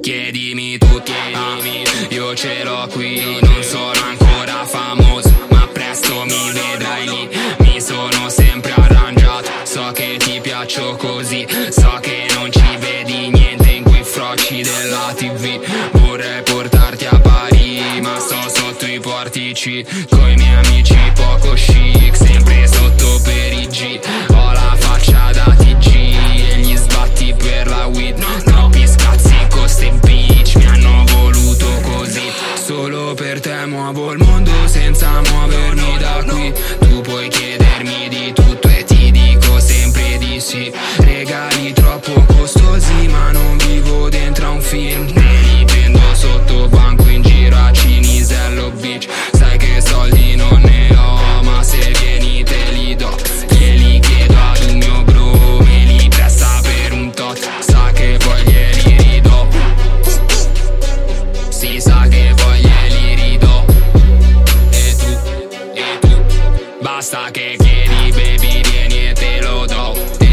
Chiedimi tu, chiedimi, io ce l'ho qui, non sono ancora famoso, ma presto mi vedrai lì, mi sono sempre arrangiato, so che ti piaccio così. Frocci della tv Vorrei portarti a Parigi, ma sto sotto i portici Coi miei amici poco chic, sempre sotto per i G. Ho la faccia da TG e gli sbatti per la weed. Troppi scazzi con ste bitch, mi hanno voluto così. Solo per te muovo il mondo senza muovermi da qui. Tu puoi chiedermi Basta che chiedi baby vieni e te lo do.